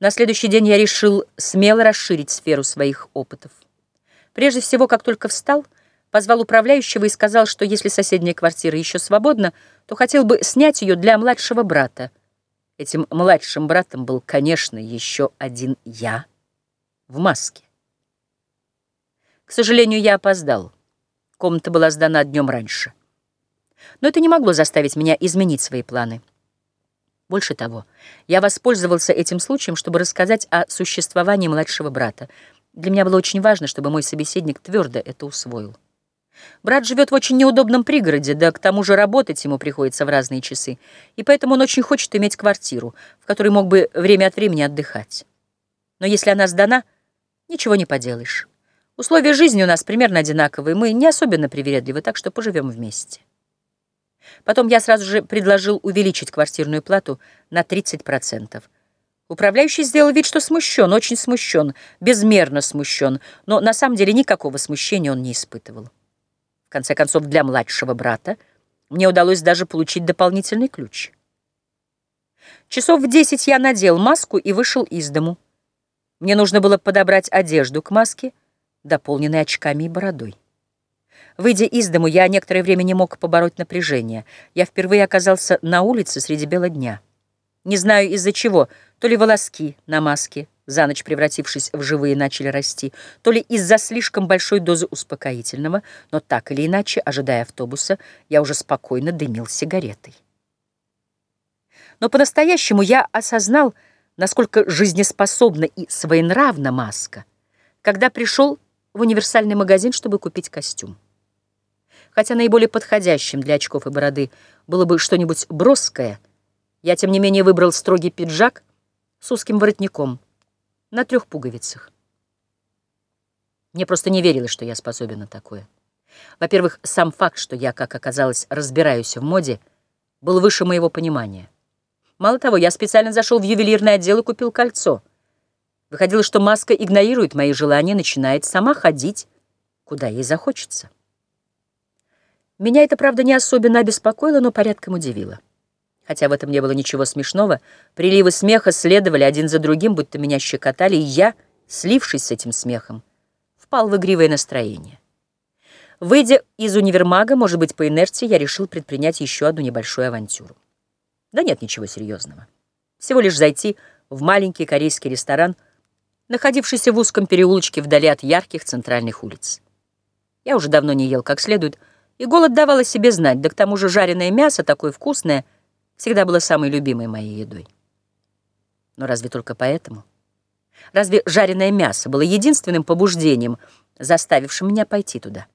На следующий день я решил смело расширить сферу своих опытов. Прежде всего, как только встал, позвал управляющего и сказал, что если соседняя квартира еще свободна, то хотел бы снять ее для младшего брата. Этим младшим братом был, конечно, еще один я в маске. К сожалению, я опоздал. Комната была сдана днем раньше. Но это не могло заставить меня изменить свои планы. Больше того, я воспользовался этим случаем, чтобы рассказать о существовании младшего брата. Для меня было очень важно, чтобы мой собеседник твердо это усвоил. Брат живет в очень неудобном пригороде, да к тому же работать ему приходится в разные часы, и поэтому он очень хочет иметь квартиру, в которой мог бы время от времени отдыхать. Но если она сдана, ничего не поделаешь. Условия жизни у нас примерно одинаковые, мы не особенно привередливы, так что поживем вместе. Потом я сразу же предложил увеличить квартирную плату на 30%. Управляющий сделал вид, что смущен, очень смущен, безмерно смущен, но на самом деле никакого смущения он не испытывал. В конце концов, для младшего брата мне удалось даже получить дополнительный ключ. Часов в десять я надел маску и вышел из дому. Мне нужно было подобрать одежду к маске, дополненной очками и бородой. Выйдя из дому, я некоторое время не мог побороть напряжение. Я впервые оказался на улице среди бела дня. Не знаю из-за чего, то ли волоски на маске, за ночь превратившись в живые, начали расти, то ли из-за слишком большой дозы успокоительного, но так или иначе, ожидая автобуса, я уже спокойно дымил сигаретой. Но по-настоящему я осознал, насколько жизнеспособна и своенравна маска, когда пришел в универсальный магазин, чтобы купить костюм хотя наиболее подходящим для очков и бороды было бы что-нибудь броское, я, тем не менее, выбрал строгий пиджак с узким воротником на трех пуговицах. Мне просто не верилось, что я способен на такое. Во-первых, сам факт, что я, как оказалось, разбираюсь в моде, был выше моего понимания. Мало того, я специально зашел в ювелирный отдел и купил кольцо. Выходило, что маска игнорирует мои желания, начинает сама ходить, куда ей захочется. Меня это, правда, не особенно обеспокоило, но порядком удивило. Хотя в этом не было ничего смешного, приливы смеха следовали один за другим, будто меня щекотали, и я, слившись с этим смехом, впал в игривое настроение. Выйдя из универмага, может быть, по инерции, я решил предпринять еще одну небольшую авантюру. Да нет ничего серьезного. Всего лишь зайти в маленький корейский ресторан, находившийся в узком переулочке вдали от ярких центральных улиц. Я уже давно не ел как следует, и голод давал о себе знать, да к тому же жареное мясо, такое вкусное, всегда было самой любимой моей едой. Но разве только поэтому? Разве жареное мясо было единственным побуждением, заставившим меня пойти туда?